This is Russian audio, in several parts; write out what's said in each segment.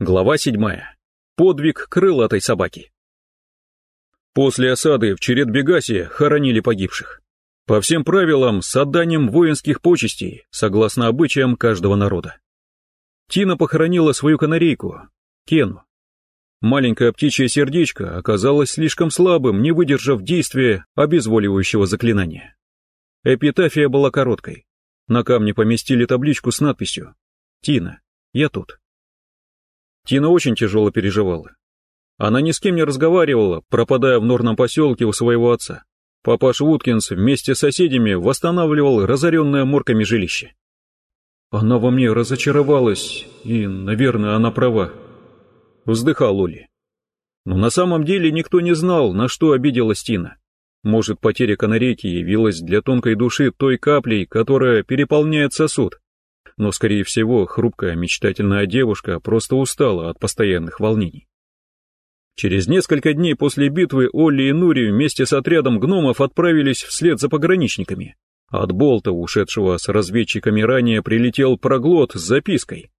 Глава 7. Подвиг крылатой собаки. После осады в Чередбегасе хоронили погибших. По всем правилам, с отданием воинских почестей, согласно обычаям каждого народа. Тина похоронила свою канарейку, Кену. Маленькое птичье сердечко оказалось слишком слабым, не выдержав действия обезволивающего заклинания. Эпитафия была короткой. На камне поместили табличку с надписью «Тина, я тут». Тина очень тяжело переживала. Она ни с кем не разговаривала, пропадая в норном поселке у своего отца. Папаш Уткинс вместе с соседями восстанавливал разоренное морками жилище. «Она во мне разочаровалась, и, наверное, она права», — вздыхал Оли. Но на самом деле никто не знал, на что обиделась Тина. Может, потеря канарейки явилась для тонкой души той каплей, которая переполняет сосуд, но, скорее всего, хрупкая мечтательная девушка просто устала от постоянных волнений. Через несколько дней после битвы Олли и Нури вместе с отрядом гномов отправились вслед за пограничниками. От болта, ушедшего с разведчиками ранее, прилетел проглот с запиской.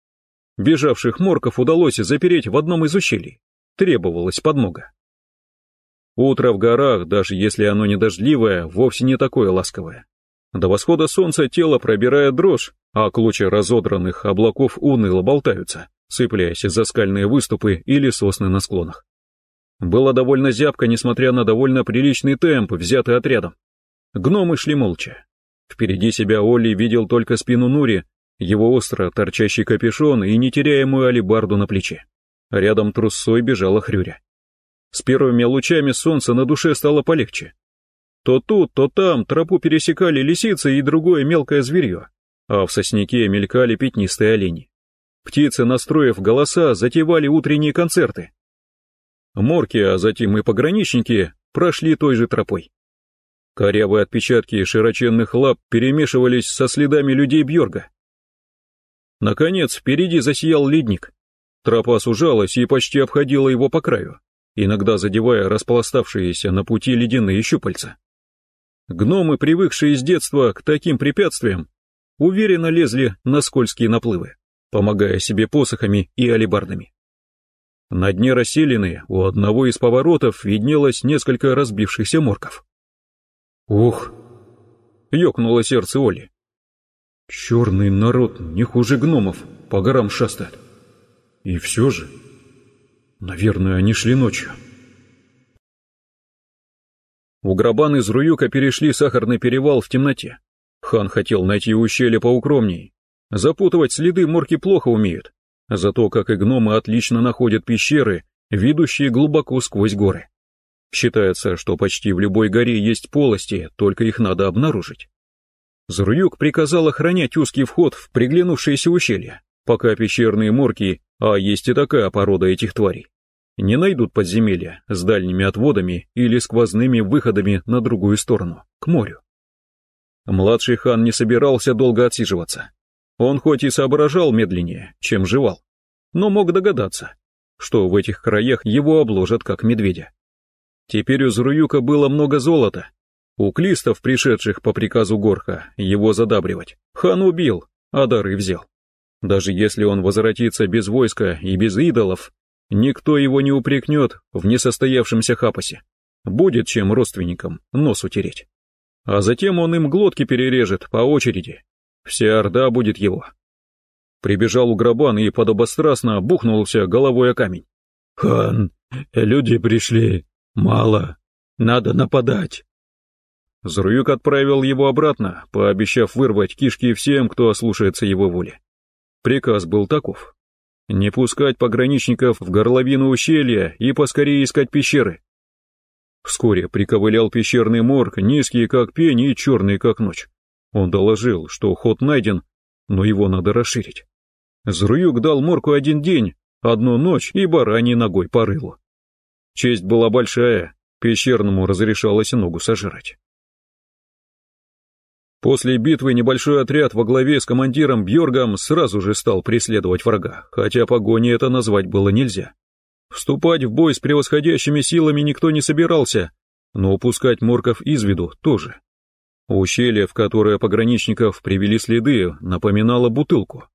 Бежавших морков удалось запереть в одном из ущелий. Требовалась подмога. Утро в горах, даже если оно не дождливое, вовсе не такое ласковое. До восхода солнца тело пробирает дрожь, а клочья разодранных облаков уныло болтаются, цепляясь за скальные выступы или сосны на склонах. Было довольно зябко, несмотря на довольно приличный темп, взятый отрядом. Гномы шли молча. Впереди себя Олли видел только спину Нури, его остро торчащий капюшон и нетеряемую алибарду на плече. Рядом трусой бежала Хрюря. С первыми лучами солнца на душе стало полегче. То тут, то там тропу пересекали лисицы и другое мелкое зверье, а в сосняке мелькали пятнистые олени. Птицы, настроив голоса, затевали утренние концерты. Морки, а затем и пограничники прошли той же тропой. Корявые отпечатки широченных лап перемешивались со следами людей Бьорга. Наконец, впереди засиял ледник. Тропа сужалась и почти обходила его по краю, иногда задевая распластавшиеся на пути ледяные щупальца. Гномы, привыкшие с детства к таким препятствиям, уверенно лезли на скользкие наплывы, помогая себе посохами и алебардами. На дне расселены у одного из поворотов виднелось несколько разбившихся морков. «Ух!» — ёкнуло сердце Оли. «Черный народ не хуже гномов, по горам шастает. И все же, наверное, они шли ночью». У Грабан из Руюка перешли Сахарный перевал в темноте. Хан хотел найти ущелье поукромней. Запутывать следы морки плохо умеют. Зато, как и гномы, отлично находят пещеры, ведущие глубоко сквозь горы. Считается, что почти в любой горе есть полости, только их надо обнаружить. Зруюк приказал охранять узкий вход в приглянувшееся ущелье, пока пещерные морки, а есть и такая порода этих тварей, не найдут подземелья с дальними отводами или сквозными выходами на другую сторону, к морю. Младший хан не собирался долго отсиживаться. Он хоть и соображал медленнее, чем жевал, но мог догадаться, что в этих краях его обложат как медведя. Теперь у Зруюка было много золота. У клистов, пришедших по приказу Горха, его задабривать, хан убил, а дары взял. Даже если он возвратится без войска и без идолов, Никто его не упрекнет в несостоявшемся хапасе. Будет чем родственникам нос утереть. А затем он им глотки перережет по очереди. Вся орда будет его. Прибежал у гробан и подобострастно бухнулся головой о камень. «Хан, люди пришли. Мало. Надо нападать». Зруюк отправил его обратно, пообещав вырвать кишки всем, кто ослушается его воли. Приказ был таков. Не пускать пограничников в горловину ущелья и поскорее искать пещеры. Вскоре приковылял пещерный морг, низкий как пень и черный как ночь. Он доложил, что ход найден, но его надо расширить. Зруюк дал морку один день, одну ночь и бараньей ногой по рылу. Честь была большая, пещерному разрешалось ногу сожрать. После битвы небольшой отряд во главе с командиром Бьоргом сразу же стал преследовать врага, хотя погони это назвать было нельзя. Вступать в бой с превосходящими силами никто не собирался, но упускать морков из виду тоже. Ущелье, в которое пограничников привели следы, напоминало бутылку.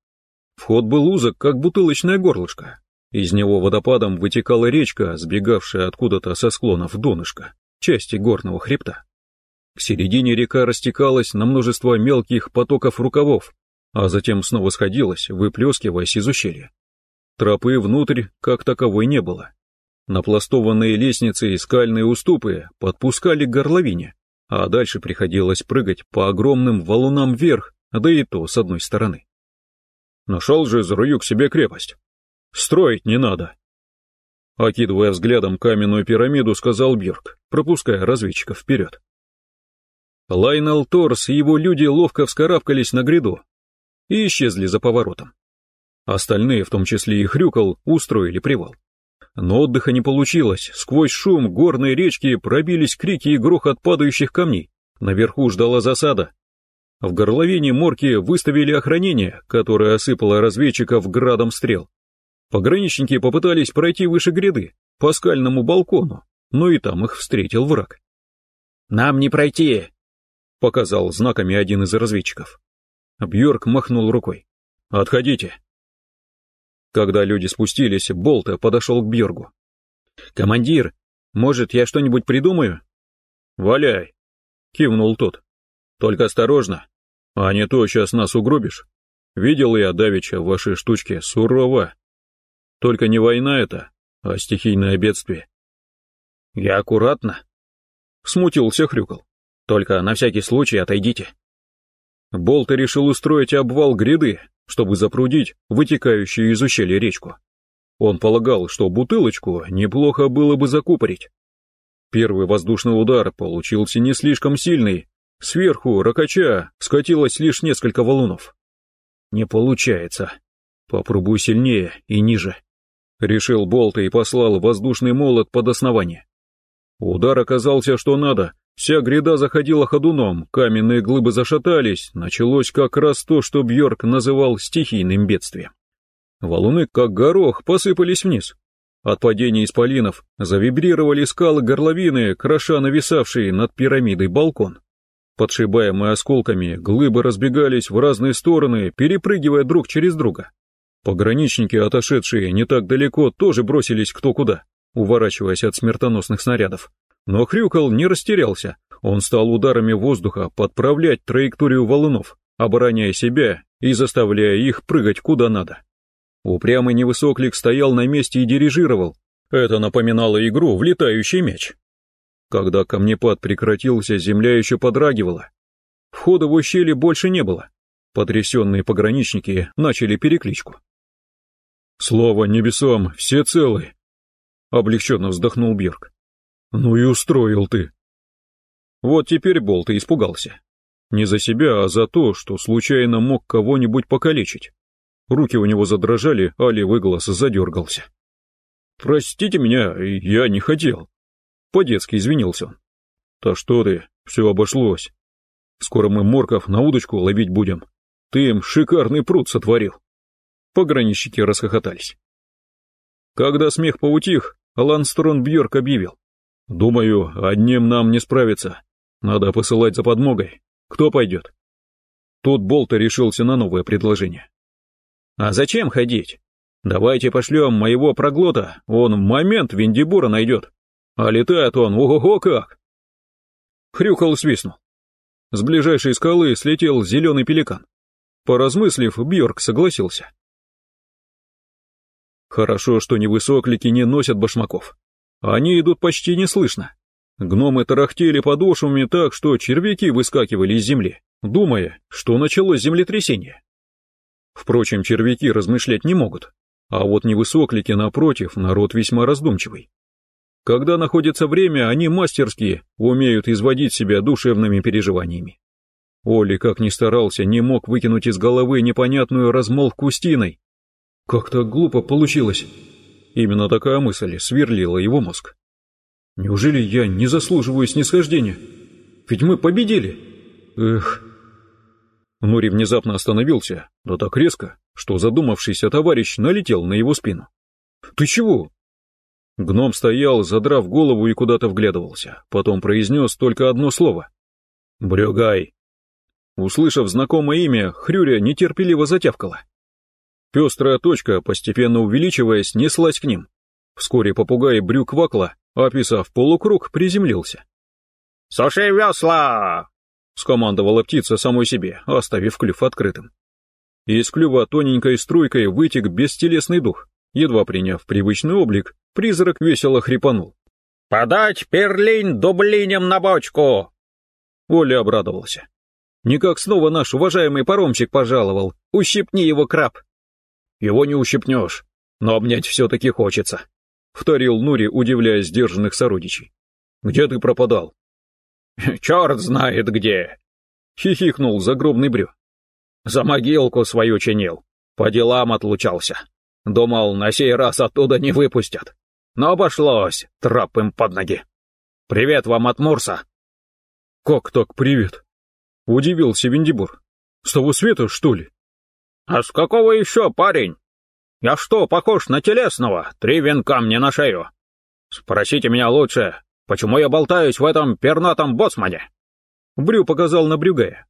Вход был узок, как бутылочное горлышко, Из него водопадом вытекала речка, сбегавшая откуда-то со склонов донышка, части горного хребта. К середине река растекалась на множество мелких потоков рукавов, а затем снова сходилась, выплескиваясь из ущелья. Тропы внутрь как таковой не было. Напластованные лестницы и скальные уступы подпускали к горловине, а дальше приходилось прыгать по огромным валунам вверх, да и то с одной стороны. Нашел же зарую к себе крепость. Строить не надо. Окидывая взглядом каменную пирамиду, сказал Бирк, пропуская разведчика вперед. Лайнел Торс и его люди ловко вскарабкались на гряду и исчезли за поворотом. Остальные, в том числе и Хрюкал, устроили привал. Но отдыха не получилось, сквозь шум горной речки пробились крики и грохот падающих камней. Наверху ждала засада. В горловине морки выставили охранение, которое осыпало разведчиков градом стрел. Пограничники попытались пройти выше гряды, по скальному балкону, но и там их встретил враг. «Нам не пройти!» — показал знаками один из разведчиков. Бьорк махнул рукой. «Отходите!» Когда люди спустились, Болта подошел к Бьоргу. «Командир, может, я что-нибудь придумаю?» «Валяй!» — кивнул тот. «Только осторожно, а не то сейчас нас угробишь. Видел я давеча ваши штучки сурово. Только не война это, а стихийное бедствие». «Я аккуратно», — смутился Хрюкал. «Только на всякий случай отойдите». Болта решил устроить обвал гряды, чтобы запрудить вытекающую из ущелья речку. Он полагал, что бутылочку неплохо было бы закупорить. Первый воздушный удар получился не слишком сильный, сверху, ракача, скатилось лишь несколько валунов. «Не получается. Попробуй сильнее и ниже», — решил Болта и послал воздушный молот под основание. Удар оказался что надо, Вся гряда заходила ходуном, каменные глыбы зашатались, началось как раз то, что Бьорк называл стихийным бедствием. Валуны, как горох, посыпались вниз. От падения исполинов завибрировали скалы горловины, кроша нависавшие над пирамидой балкон. Подшибаемые осколками, глыбы разбегались в разные стороны, перепрыгивая друг через друга. Пограничники, отошедшие не так далеко, тоже бросились кто куда, уворачиваясь от смертоносных снарядов. Но Хрюкал не растерялся. Он стал ударами воздуха подправлять траекторию валунов, обороняя себя и заставляя их прыгать куда надо. Упрямый невысоклик стоял на месте и дирижировал. Это напоминало игру в летающий мяч. Когда камнепад прекратился, земля еще подрагивала. Входа в ущелье больше не было. Потрясенные пограничники начали перекличку. «Слава небесам, все целы!» Облегченно вздохнул Бирк. «Ну и устроил ты!» Вот теперь Болт и испугался. Не за себя, а за то, что случайно мог кого-нибудь покалечить. Руки у него задрожали, а левый глаз задергался. «Простите меня, я не хотел». По-детски извинился он. «Да что ты, все обошлось. Скоро мы морков на удочку ловить будем. Ты им шикарный пруд сотворил». Пограничники расхохотались. Когда смех поутих, Ланстрон Бьорк объявил. Думаю, одним нам не справиться. Надо посылать за подмогой. Кто пойдет? Тут Болта решился на новое предложение. А зачем ходить? Давайте пошлем моего проглота, он момент Виндибура найдет. А летает он, ого-го как! Хрюкал свистнул. С ближайшей скалы слетел зеленый пеликан. Поразмыслив, Бьорк согласился. Хорошо, что невысоклики не носят башмаков. Они идут почти неслышно. Гномы тарахтели подошвами так, что червяки выскакивали из земли, думая, что началось землетрясение. Впрочем, червяки размышлять не могут, а вот невысоклики, напротив, народ весьма раздумчивый. Когда находится время, они мастерски умеют изводить себя душевными переживаниями. Оли, как ни старался, не мог выкинуть из головы непонятную размолвку с Тиной. Как-то глупо получилось. Именно такая мысль сверлила его мозг. Неужели я не заслуживаю снисхождения? Ведь мы победили. Эх. Нори внезапно остановился, но так резко, что задумавшийся товарищ налетел на его спину. «Ты чего?» Гном стоял, задрав голову и куда-то вглядывался, потом произнес только одно слово. «Брюгай!» Услышав знакомое имя, Хрюря нетерпеливо затявкала. Пестрая точка, постепенно увеличиваясь, неслась к ним. Вскоре попугай брюк вакла, описав полукруг, приземлился. «Суши весла!» — скомандовала птица самой себе, оставив клюв открытым. Из клюва тоненькой струйкой вытек бестелесный дух. Едва приняв привычный облик, призрак весело хрипанул. «Подать перлинь дублинем на бочку!» Оля обрадовался. «Никак снова наш уважаемый паромщик пожаловал. Ущипни его, краб!» «Его не ущипнешь, но обнять все-таки хочется», — вторил Нури, удивляясь сдержанных сородичей. «Где ты пропадал?» «Черт знает где!» — хихикнул загробный брю. «За могилку свою чинил, по делам отлучался. Думал, на сей раз оттуда не выпустят. Но обошлось, трап им под ноги. Привет вам от Мурса!» «Как так привет?» — удивился Виндибур. «С того света, что ли?» «А с какого еще, парень? Я что, похож на телесного? Три венка мне на шею. Спросите меня лучше, почему я болтаюсь в этом пернатом боцмане?» Брю показал на Брюгая.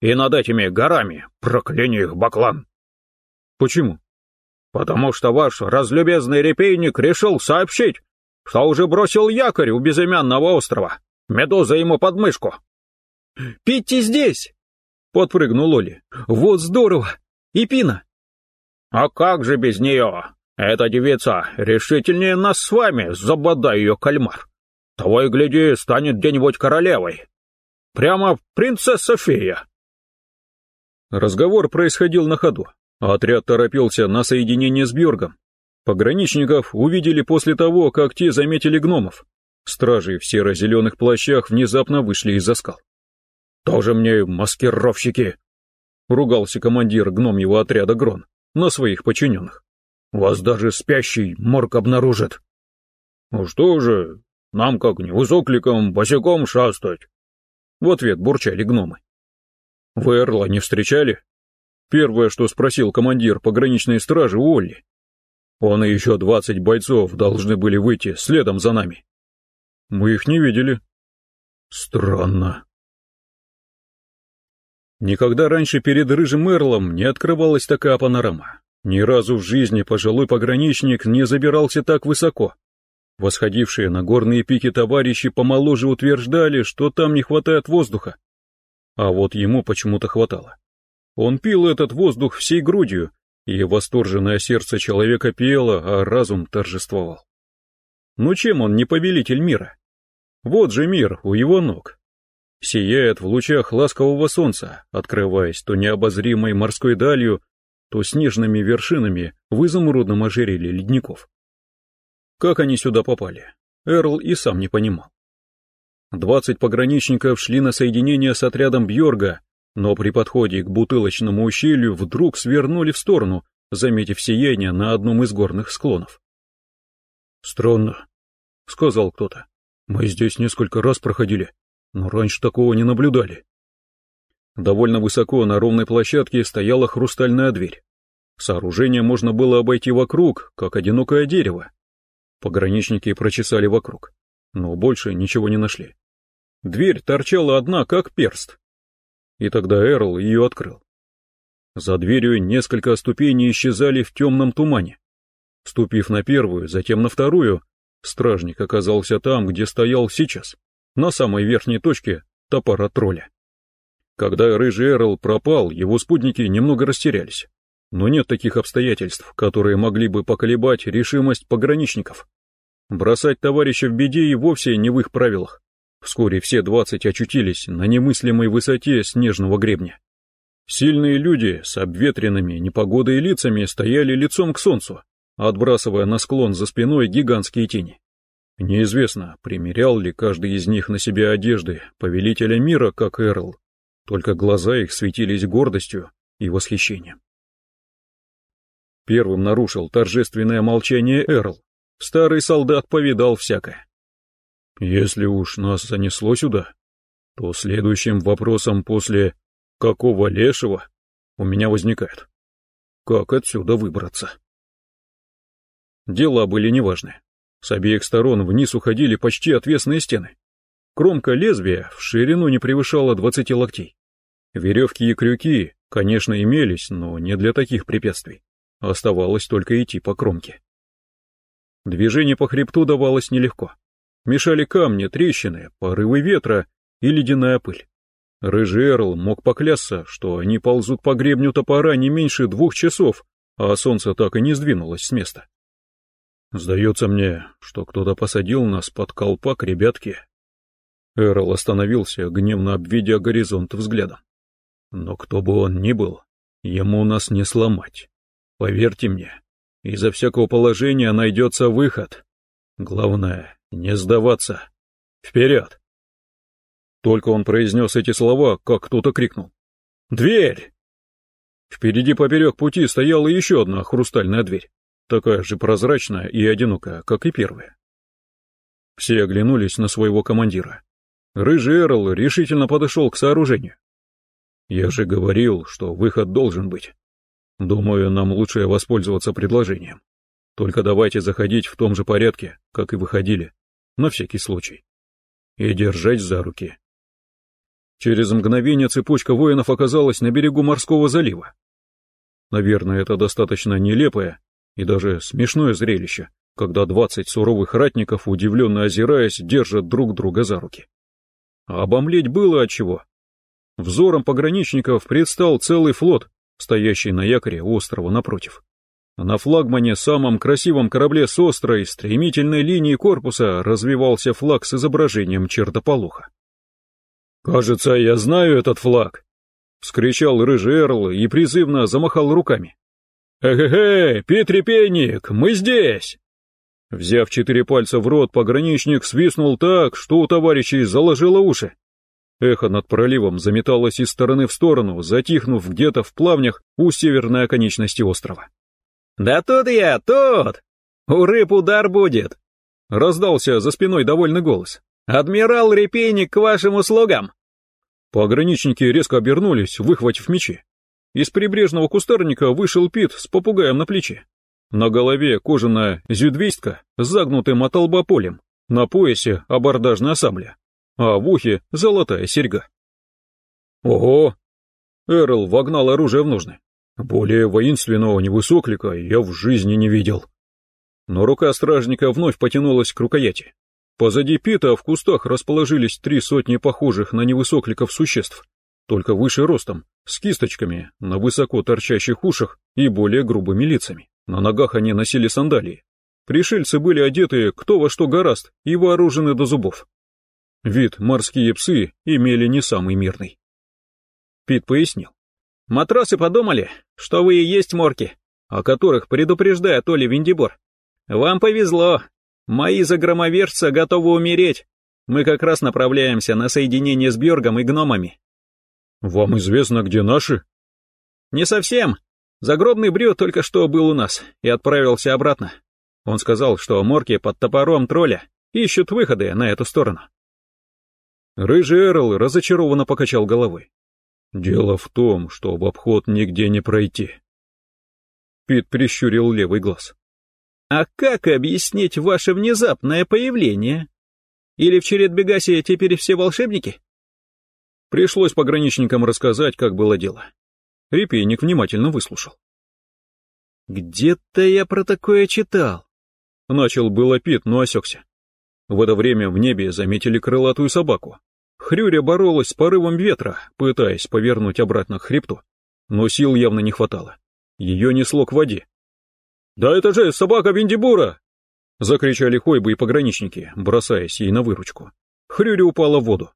«И над этими горами, прокляние их, баклан!» «Почему?» «Потому что ваш разлюбезный репейник решил сообщить, что уже бросил якорь у безымянного острова. Медуза ему под мышку». «Питти здесь!» — подпрыгнул Оли. «Вот здорово! И Пина!» «А как же без нее? Эта девица решительнее нас с вами, забодай ее кальмар. Того и гляди, станет где-нибудь королевой. Прямо принцесса-фея». Разговор происходил на ходу. Отряд торопился на соединение с Бьоргом. Пограничников увидели после того, как те заметили гномов. Стражи в серо-зеленых плащах внезапно вышли из-за скал. «Тоже мне маскировщики!» Ругался командир гномьего отряда Грон на своих подчиненных. «Вас даже спящий морг обнаружит!» «Ну что же, нам как не высокликом босиком шастать!» В ответ бурчали гномы. «Вы Эрла не встречали?» Первое, что спросил командир пограничной стражи Уолли. Он и еще двадцать бойцов должны были выйти следом за нами. Мы их не видели. Странно. Никогда раньше перед Рыжим Эрлом не открывалась такая панорама. Ни разу в жизни пожилой пограничник не забирался так высоко. Восходившие на горные пики товарищи помоложе утверждали, что там не хватает воздуха. А вот ему почему-то хватало. Он пил этот воздух всей грудью, и восторженное сердце человека пело, а разум торжествовал. Ну чем он не повелитель мира? Вот же мир у его ног, сияет в лучах ласкового солнца, открываясь то необозримой морской далью, то снежными вершинами в изумрудном ожерелье ледников. Как они сюда попали, Эрл и сам не понимал. Двадцать пограничников шли на соединение с отрядом Бьорга, но при подходе к бутылочному ущелью вдруг свернули в сторону, заметив сияние на одном из горных склонов. «Странно», — сказал кто-то. «Мы здесь несколько раз проходили, но раньше такого не наблюдали. Довольно высоко на ровной площадке стояла хрустальная дверь. Сооружение можно было обойти вокруг, как одинокое дерево. Пограничники прочесали вокруг, но больше ничего не нашли. Дверь торчала одна, как перст. И тогда Эрл ее открыл. За дверью несколько ступеней исчезали в темном тумане. Ступив на первую, затем на вторую, стражник оказался там, где стоял сейчас на самой верхней точке топора тролля. Когда рыжий Эрл пропал, его спутники немного растерялись. Но нет таких обстоятельств, которые могли бы поколебать решимость пограничников. Бросать товарища в беде и вовсе не в их правилах. Вскоре все двадцать очутились на немыслимой высоте снежного гребня. Сильные люди с обветренными непогодой лицами стояли лицом к солнцу, отбрасывая на склон за спиной гигантские тени. Неизвестно, примерял ли каждый из них на себя одежды повелителя мира, как Эрл, только глаза их светились гордостью и восхищением. Первым нарушил торжественное молчание Эрл. Старый солдат повидал всякое. Если уж нас занесло сюда, то следующим вопросом после «какого лешего» у меня возникает. Как отсюда выбраться? Дела были неважные. С обеих сторон вниз уходили почти отвесные стены. Кромка лезвия в ширину не превышала 20 локтей. Веревки и крюки, конечно, имелись, но не для таких препятствий. Оставалось только идти по кромке. Движение по хребту давалось нелегко. Мешали камни, трещины, порывы ветра и ледяная пыль. Рыжий Эрл мог поклясться, что они ползут по гребню топора не меньше двух часов, а солнце так и не сдвинулось с места. Сдается мне, что кто-то посадил нас под колпак, ребятки. Эрл остановился, гневно обведя горизонт взглядом. Но кто бы он ни был, ему нас не сломать. Поверьте мне, изо всякого положения найдется выход. Главное, не сдаваться. Вперед! Только он произнес эти слова, как кто-то крикнул. «Дверь!» Впереди поперек пути стояла еще одна хрустальная дверь, такая же прозрачная и одинокая, как и первая. Все оглянулись на своего командира. Рыжий Эрл решительно подошел к сооружению. «Я же говорил, что выход должен быть. Думаю, нам лучше воспользоваться предложением. Только давайте заходить в том же порядке, как и выходили, на всякий случай. И держать за руки. Через мгновение цепочка воинов оказалась на берегу морского залива. Наверное, это достаточно нелепое и даже смешное зрелище, когда двадцать суровых ратников, удивленно озираясь, держат друг друга за руки. А обомлеть было от чего. Взором пограничников предстал целый флот, стоящий на якоре у острова напротив. На флагмане, самом красивом корабле с острой, стремительной линией корпуса развивался флаг с изображением чертополоха. «Кажется, я знаю этот флаг!» — вскричал рыжий Эрл и призывно замахал руками. «Эхе-хе, Петрепенник, мы здесь!» Взяв четыре пальца в рот, пограничник свистнул так, что у товарищей заложило уши. Эхо над проливом заметалось из стороны в сторону, затихнув где-то в плавнях у северной оконечности острова. «Да тут я, тут! У рыб удар будет!» Раздался за спиной довольный голос. «Адмирал Репейник к вашим услугам!» Пограничники резко обернулись, выхватив мечи. Из прибрежного кустарника вышел Пит с попугаем на плече. На голове кожаная зюдвистка с загнутым от полем, на поясе абордажная сабля, а в ухе золотая серьга. «Ого!» Эрл вогнал оружие в ножны. Более воинственного невысоклика я в жизни не видел. Но рука стражника вновь потянулась к рукояти. Позади Пита в кустах расположились три сотни похожих на невысокликов существ, только выше ростом, с кисточками, на высоко торчащих ушах и более грубыми лицами. На ногах они носили сандалии. Пришельцы были одеты кто во что гораст и вооружены до зубов. Вид морские псы имели не самый мирный. Пит пояснил. «Матросы подумали, что вы и есть морки, о которых предупреждает Оли Виндибор. Вам повезло, Мои загромовержцы готовы умереть. Мы как раз направляемся на соединение с Бьоргом и гномами. Вам известно, где наши? Не совсем. Загробный Брю только что был у нас и отправился обратно. Он сказал, что морки под топором тролля ищут выходы на эту сторону. Рыжий Эрл разочарованно покачал головой. Дело в том, что в обход нигде не пройти. Пит прищурил левый глаз. А как объяснить ваше внезапное появление? Или в Чередбегасе теперь все волшебники? Пришлось пограничникам рассказать, как было дело. Репейник внимательно выслушал. «Где-то я про такое читал», — начал было Пит, но осекся. В это время в небе заметили крылатую собаку. Хрюря боролась с порывом ветра, пытаясь повернуть обратно к хребту, но сил явно не хватало. Ее несло к воде, «Да это же собака Виндибура!» Закричали Хойбы и пограничники, бросаясь ей на выручку. Хрюри упала в воду.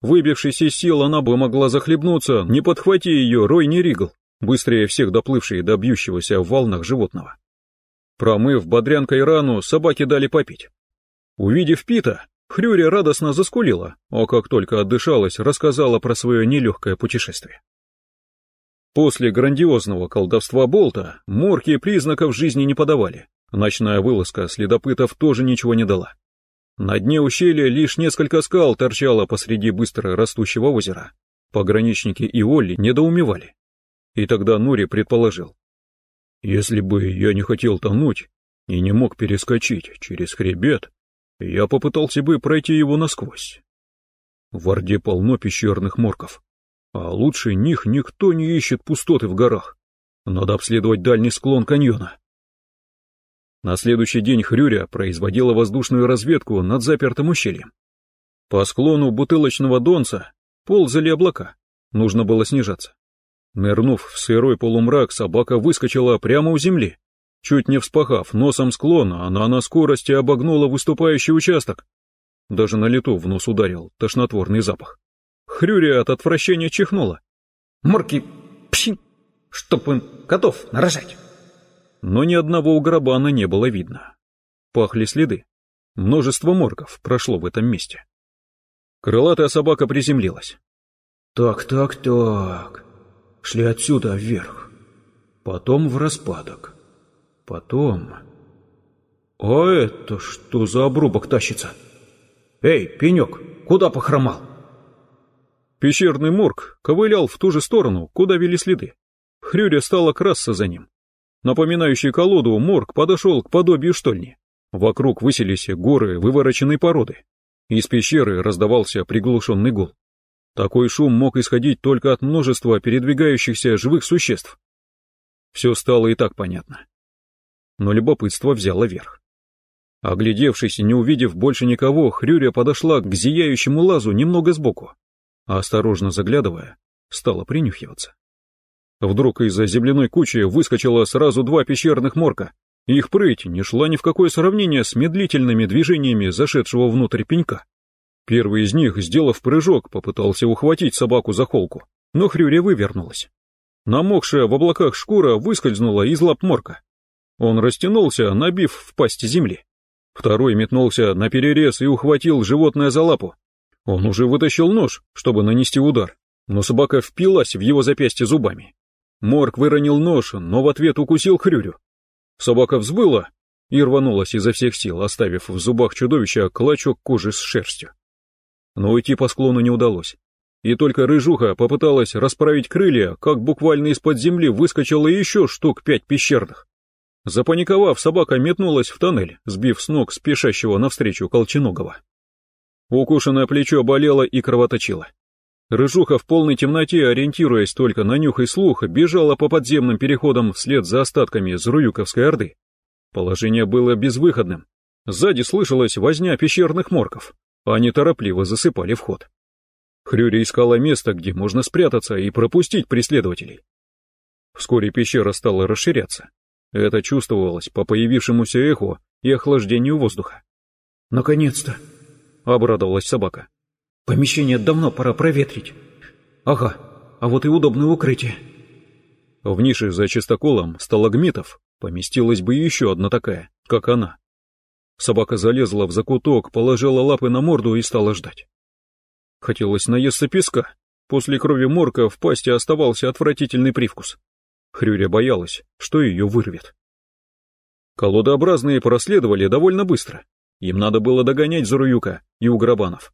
Выбившись из сил, она бы могла захлебнуться, не подхвати ее Рой не Ригл, быстрее всех доплывшие до бьющегося в волнах животного. Промыв бодрянкой рану, собаки дали попить. Увидев Пита, Хрюри радостно заскулила, а как только отдышалась, рассказала про свое нелегкое путешествие. После грандиозного колдовства Болта морки признаков жизни не подавали. Ночная вылазка следопытов тоже ничего не дала. На дне ущелья лишь несколько скал торчало посреди быстро растущего озера. Пограничники и Олли недоумевали. И тогда Нури предположил. Если бы я не хотел тонуть и не мог перескочить через хребет, я попытался бы пройти его насквозь. В Орде полно пещерных морков. А лучше них никто не ищет пустоты в горах. Надо обследовать дальний склон каньона. На следующий день Хрюря производила воздушную разведку над запертым ущельем. По склону бутылочного донца ползали облака, нужно было снижаться. Нырнув в сырой полумрак, собака выскочила прямо у земли. Чуть не вспахав носом склона, она на скорости обогнула выступающий участок. Даже на лету в нос ударил тошнотворный запах. Хрюря от отвращения чихнула. «Морки, пси, чтоб им котов нарожать!» Но ни одного уграбана не было видно. Пахли следы. Множество моргов прошло в этом месте. Крылатая собака приземлилась. «Так, так, так. Шли отсюда вверх. Потом в распадок. Потом...» «А это что за обрубок тащится? Эй, пенек, куда похромал?» Пещерный морг ковылял в ту же сторону, куда вели следы. Хрюря стала красться за ним напоминающий колоду, морг подошел к подобию штольни. Вокруг высились горы вывороченной породы. Из пещеры раздавался приглушенный гул. Такой шум мог исходить только от множества передвигающихся живых существ. Все стало и так понятно. Но любопытство взяло верх. Оглядевшись и не увидев больше никого, Хрюря подошла к зияющему лазу немного сбоку, а осторожно заглядывая, стала принюхиваться. Вдруг из-за земляной кучи выскочило сразу два пещерных морка. Их прыть не шла ни в какое сравнение с медлительными движениями зашедшего внутрь пенька. Первый из них, сделав прыжок, попытался ухватить собаку за холку, но хрюре вывернулась. Намокшая в облаках шкура выскользнула из лап морка. Он растянулся, набив в пасть земли. Второй метнулся на перерез и ухватил животное за лапу. Он уже вытащил нож, чтобы нанести удар, но собака впилась в его запястье зубами. Морг выронил нож, но в ответ укусил хрюрю. Собака взбыла и рванулась изо всех сил, оставив в зубах чудовища клочок кожи с шерстью. Но уйти по склону не удалось. И только рыжуха попыталась расправить крылья, как буквально из-под земли выскочило еще штук пять пещерных. Запаниковав, собака метнулась в тоннель, сбив с ног спешащего навстречу Колченогова. Укушенное плечо болело и кровоточило. Рыжуха в полной темноте, ориентируясь только на нюх и слух, бежала по подземным переходам вслед за остатками Зруюковской Орды. Положение было безвыходным. Сзади слышалась возня пещерных морков. Они торопливо засыпали вход. Хрюри искала место, где можно спрятаться и пропустить преследователей. Вскоре пещера стала расширяться. Это чувствовалось по появившемуся эху и охлаждению воздуха. «Наконец-то!» — обрадовалась собака. Помещение давно пора проветрить. Ага, а вот и удобное укрытие. В нише за чистоколом сталагмитов поместилась бы еще одна такая, как она. Собака залезла в закуток, положила лапы на морду и стала ждать. Хотелось наесться песка. После крови морка в пасти оставался отвратительный привкус. Хрюря боялась, что ее вырвет. Колодообразные проследовали довольно быстро. Им надо было догонять Заруюка и Уграбанов.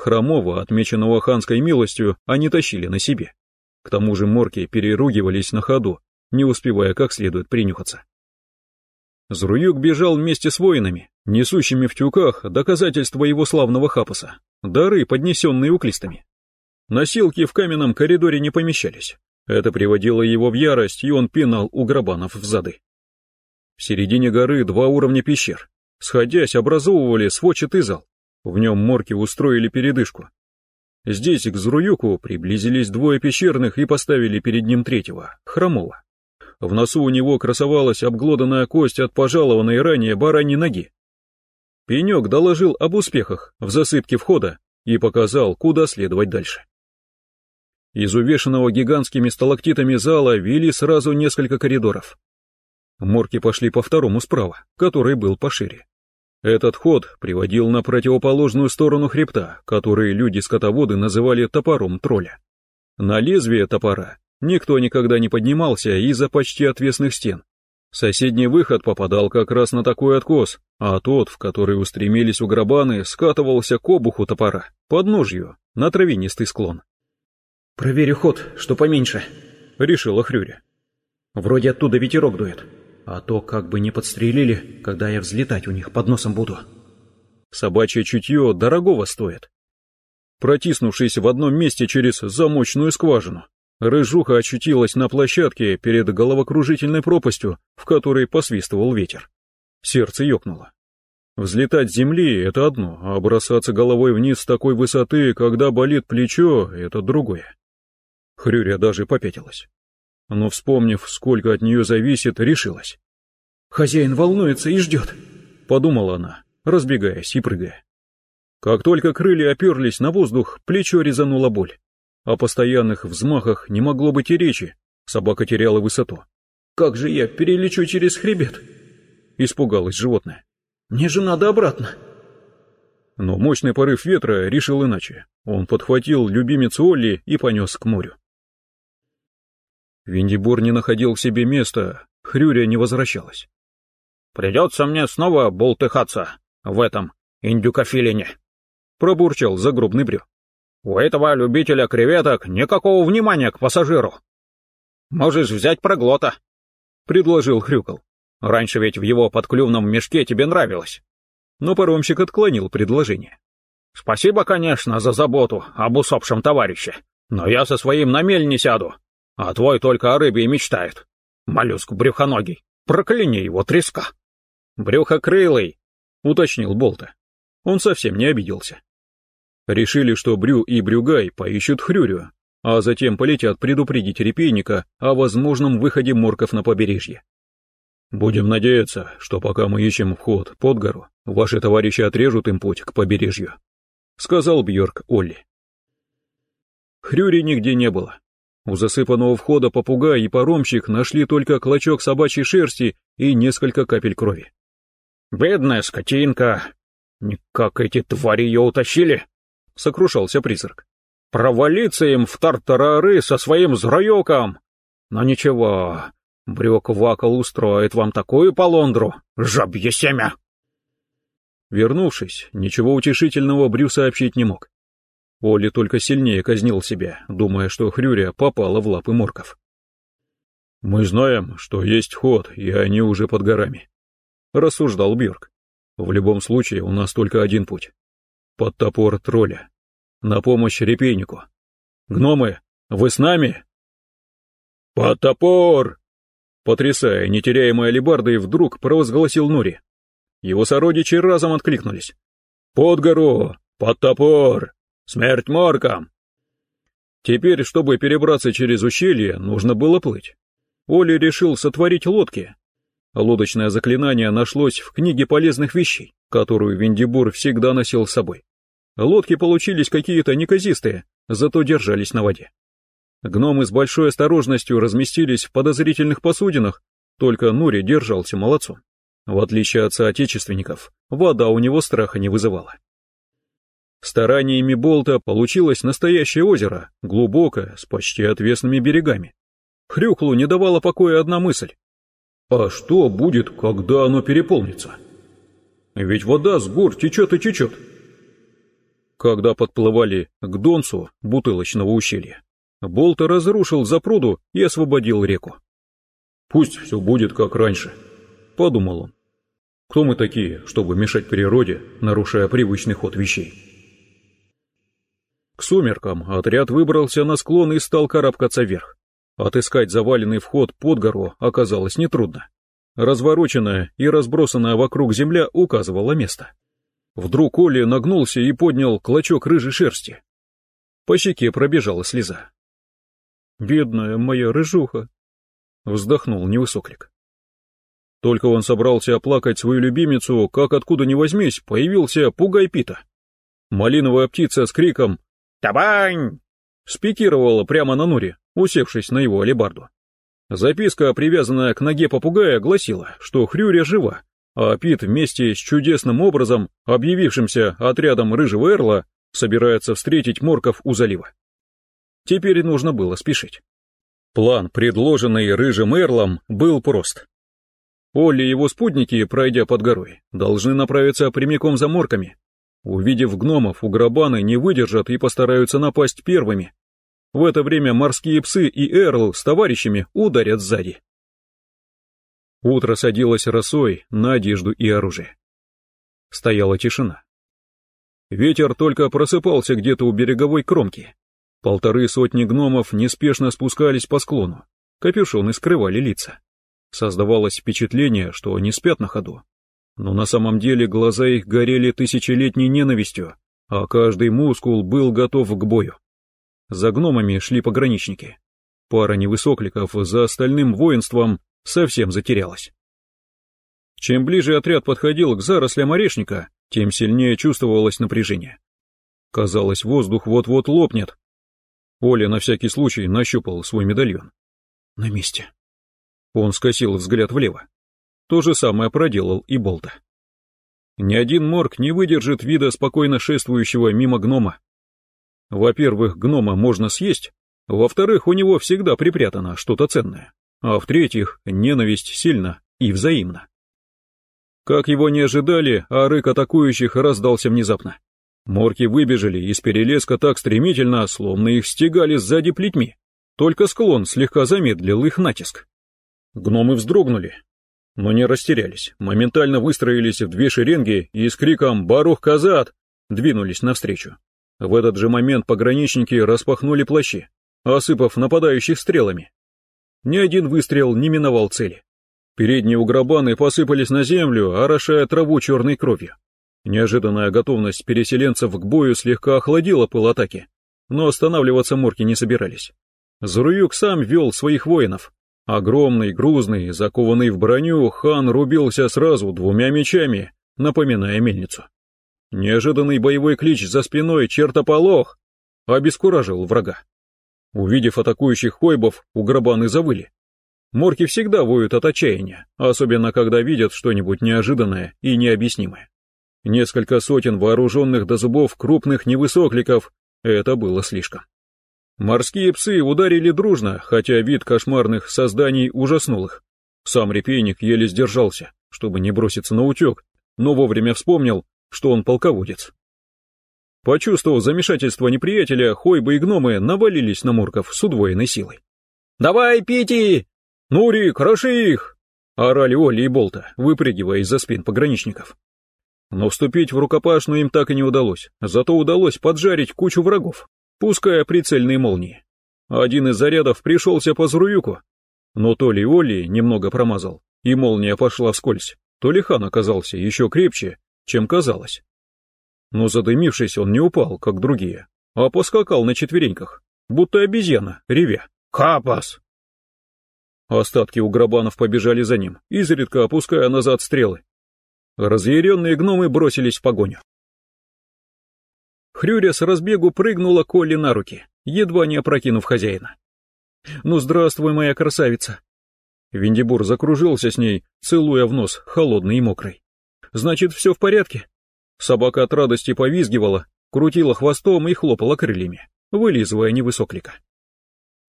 Хромого, отмеченного ханской милостью, они тащили на себе. К тому же морки переругивались на ходу, не успевая как следует принюхаться. Зруюк бежал вместе с воинами, несущими в тюках доказательства его славного хапаса, дары, поднесенные уклистами. Носилки в каменном коридоре не помещались. Это приводило его в ярость, и он пинал у грабанов в зады. В середине горы два уровня пещер. Сходясь, образовывали сводчатый зал, в нем морки устроили передышку. Здесь к Зруюку приблизились двое пещерных и поставили перед ним третьего, хромого. В носу у него красовалась обглоданная кость от пожалованной ранее бараньей ноги. Пенек доложил об успехах в засыпке входа и показал, куда следовать дальше. Из увешанного гигантскими сталактитами зала вели сразу несколько коридоров. Морки пошли по второму справа, который был пошире. Этот ход приводил на противоположную сторону хребта, который люди-скотоводы называли топором тролля. На лезвие топора никто никогда не поднимался из-за почти отвесных стен. Соседний выход попадал как раз на такой откос, а тот, в который устремились уграбаны, скатывался к обуху топора, под ножью, на травянистый склон. «Проверю ход, что поменьше», — решила Хрюря. «Вроде оттуда ветерок дует». А то как бы не подстрелили, когда я взлетать у них под носом буду. Собачье чутье дорогого стоит. Протиснувшись в одном месте через замочную скважину, Рыжуха очутилась на площадке перед головокружительной пропастью, в которой посвистывал ветер. Сердце ёкнуло. Взлетать с земли — это одно, а бросаться головой вниз с такой высоты, когда болит плечо — это другое. Хрюря даже попятилась. Но, вспомнив, сколько от нее зависит, решилась. «Хозяин волнуется и ждет», — подумала она, разбегаясь и прыгая. Как только крылья оперлись на воздух, плечо резанула боль. О постоянных взмахах не могло быть и речи, собака теряла высоту. «Как же я перелечу через хребет?» — испугалось животное. «Мне же надо обратно». Но мощный порыв ветра решил иначе. Он подхватил любимицу Олли и понес к морю. Виндибор не находил себе места, Хрюря не возвращалась. «Придется мне снова болтыхаться в этом индюкофилине», — пробурчал загробный брю. У этого любителя креветок никакого внимания к пассажиру. Можешь взять проглота, — предложил Хрюкал. Раньше ведь в его подклювном мешке тебе нравилось. Но паромщик отклонил предложение. Спасибо, конечно, за заботу об усопшем товарище, но я со своим на мель не сяду, а твой только о рыбе и мечтает. Моллюск брюхоногий, прокляни его треска. Брюхокрылый, — уточнил Болта. Он совсем не обиделся. Решили, что Брю и Брюгай поищут Хрюрю, а затем полетят предупредить репейника о возможном выходе морков на побережье. Будем надеяться, что пока мы ищем вход под гору, ваши товарищи отрежут им путь к побережью, сказал Бьорк Олли. Хрюри нигде не было. У засыпанного входа попугай и паромщик нашли только клочок собачьей шерсти и несколько капель крови. «Бедная скотинка! Никак эти твари ее утащили!» — сокрушался призрак. «Провалиться им в тартарары со своим зроёком! Но ничего, брюк-вакол устроит вам такую полондру, жабье семя!» Вернувшись, ничего утешительного Брю сообщить не мог. Оли только сильнее казнил себя, думая, что Хрюря попала в лапы морков. «Мы знаем, что есть ход, и они уже под горами», — рассуждал Бьорк. «В любом случае, у нас только один путь под топор тролля. На помощь репейнику. Гномы, вы с нами? Под топор! Потрясая нетеряемой алебардой, вдруг провозгласил Нури. Его сородичи разом откликнулись. «Под гору! Под топор! Смерть моркам!» Теперь, чтобы перебраться через ущелье, нужно было плыть. Оли решил сотворить лодки. Лодочное заклинание нашлось в книге полезных вещей, которую Виндибур всегда носил с собой. Лодки получились какие-то неказистые, зато держались на воде. Гномы с большой осторожностью разместились в подозрительных посудинах, только Нури держался молодцом. В отличие от соотечественников, вода у него страха не вызывала. Стараниями Болта получилось настоящее озеро, глубокое, с почти отвесными берегами. Хрюклу не давала покоя одна мысль. А что будет, когда оно переполнится? Ведь вода с гор течет и течет. Когда подплывали к Донцу бутылочного ущелья, Болта разрушил запруду и освободил реку. «Пусть все будет как раньше», — подумал он. «Кто мы такие, чтобы мешать природе, нарушая привычный ход вещей?» К сумеркам отряд выбрался на склон и стал карабкаться вверх. Отыскать заваленный вход под гору оказалось нетрудно. Развороченная и разбросанная вокруг земля указывала место. Вдруг Оля нагнулся и поднял клочок рыжей шерсти. По щеке пробежала слеза. «Бедная моя рыжуха!» — вздохнул невысоклик. Только он собрался оплакать свою любимицу, как откуда ни возьмись, появился пугай Пита. Малиновая птица с криком «Табань!» спикировала прямо на Нуре, усевшись на его алебарду. Записка, привязанная к ноге попугая, гласила, что Хрюря жива, а Пит вместе с чудесным образом, объявившимся отрядом Рыжего Эрла, собирается встретить Морков у залива. Теперь нужно было спешить. План, предложенный Рыжим Эрлом, был прост. Олли и его спутники, пройдя под горой, должны направиться прямиком за Морками. Увидев гномов, уграбаны не выдержат и постараются напасть первыми. В это время морские псы и Эрл с товарищами ударят сзади. Утро садилось росой на одежду и оружие. Стояла тишина. Ветер только просыпался где-то у береговой кромки. Полторы сотни гномов неспешно спускались по склону, капюшоны скрывали лица. Создавалось впечатление, что они спят на ходу. Но на самом деле глаза их горели тысячелетней ненавистью, а каждый мускул был готов к бою. За гномами шли пограничники. Пара невысокликов за остальным воинством совсем затерялась. Чем ближе отряд подходил к зарослям орешника, тем сильнее чувствовалось напряжение. Казалось, воздух вот-вот лопнет. Оля на всякий случай нащупал свой медальон. На месте. Он скосил взгляд влево. То же самое проделал и Болта. Ни один морг не выдержит вида спокойно шествующего мимо гнома. Во-первых, гнома можно съесть, во-вторых, у него всегда припрятано что-то ценное, а в-третьих, ненависть сильна и взаимна. Как его не ожидали, а рык атакующих раздался внезапно. Морки выбежали из перелеска так стремительно, словно их стегали сзади плетьми. Только склон слегка замедлил их натиск. Гномы вздрогнули, но не растерялись, моментально выстроились в две шеренги и с криком «Барух Казат!» двинулись навстречу. В этот же момент пограничники распахнули плащи, осыпав нападающих стрелами. Ни один выстрел не миновал цели. Передние уграбаны посыпались на землю, орошая траву черной кровью. Неожиданная готовность переселенцев к бою слегка охладила пыл атаки, но останавливаться морки не собирались. Зруюк сам вел своих воинов. Огромный, грузный, закованный в броню, хан рубился сразу двумя мечами, напоминая мельницу. Неожиданный боевой клич за спиной «Чертополох!» обескуражил врага. Увидев атакующих хойбов, уграбаны завыли. Морки всегда воют от отчаяния, особенно когда видят что-нибудь неожиданное и необъяснимое. Несколько сотен вооруженных до зубов крупных невысокликов — это было слишком. Морские псы ударили дружно, хотя вид кошмарных созданий ужаснул их. Сам репейник еле сдержался, чтобы не броситься на утек, но вовремя вспомнил, что он полководец. Почувствовав замешательство неприятеля, хойбы и гномы навалились на морков с удвоенной силой. «Давай, Пити! Нури, кроши их!» — орали Оли и Болта, выпрыгивая из-за спин пограничников. Но вступить в рукопашную им так и не удалось, зато удалось поджарить кучу врагов, пуская прицельные молнии. Один из зарядов пришелся по Зруюку, но то ли Оли немного промазал, и молния пошла вскользь, то ли хан оказался еще крепче, чем казалось. Но задымившись, он не упал, как другие, а поскакал на четвереньках, будто обезьяна, ревя. «Капас!» Остатки уграбанов побежали за ним, изредка опуская назад стрелы, Разъяренные гномы бросились в погоню. Хрюря с разбегу прыгнула Колли на руки, едва не опрокинув хозяина. «Ну, здравствуй, моя красавица!» Виндибур закружился с ней, целуя в нос, холодный и мокрый. «Значит, все в порядке?» Собака от радости повизгивала, крутила хвостом и хлопала крыльями, вылизывая невысоклика.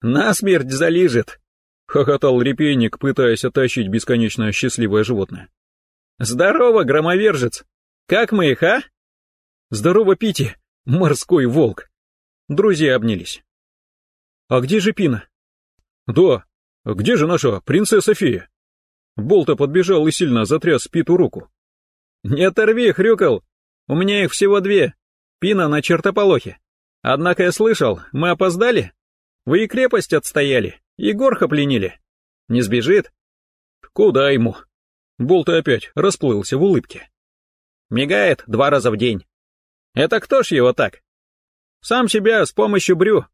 «Насмерть залижет!» — хохотал репейник, пытаясь оттащить бесконечно счастливое животное. «Здорово, громовержец! Как мы их, а?» «Здорово, Пити, морской волк!» Друзья обнялись. «А где же Пина?» «Да, где же наша принцесса фея?» Болта подбежал и сильно затряс Питу руку. «Не оторви, хрюкал! У меня их всего две. Пина на чертополохе. Однако я слышал, мы опоздали? Вы и крепость отстояли, и горха пленили. Не сбежит?» «Куда ему?» Болт опять расплылся в улыбке. Мигает два раза в день. Это кто ж его так? Сам себя с помощью брю.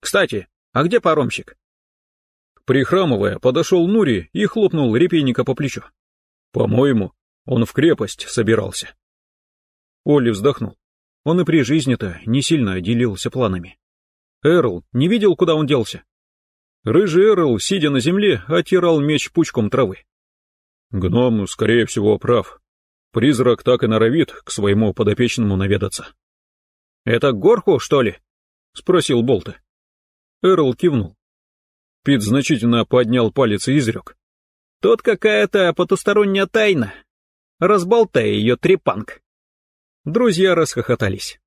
Кстати, а где паромщик? Прихрамывая, подошел Нури и хлопнул репейника по плечу. По-моему, он в крепость собирался. Олли вздохнул. Он и при жизни-то не сильно делился планами. Эрл не видел, куда он делся. Рыжий Эрл, сидя на земле, оттирал меч пучком травы. Гном, скорее всего, прав. Призрак так и норовит к своему подопечному наведаться. «Это горку, что ли?» — спросил Болта. Эрл кивнул. Пит значительно поднял палец и изрек. «Тут какая-то потусторонняя тайна. Разболтай ее, трепанг». Друзья расхохотались.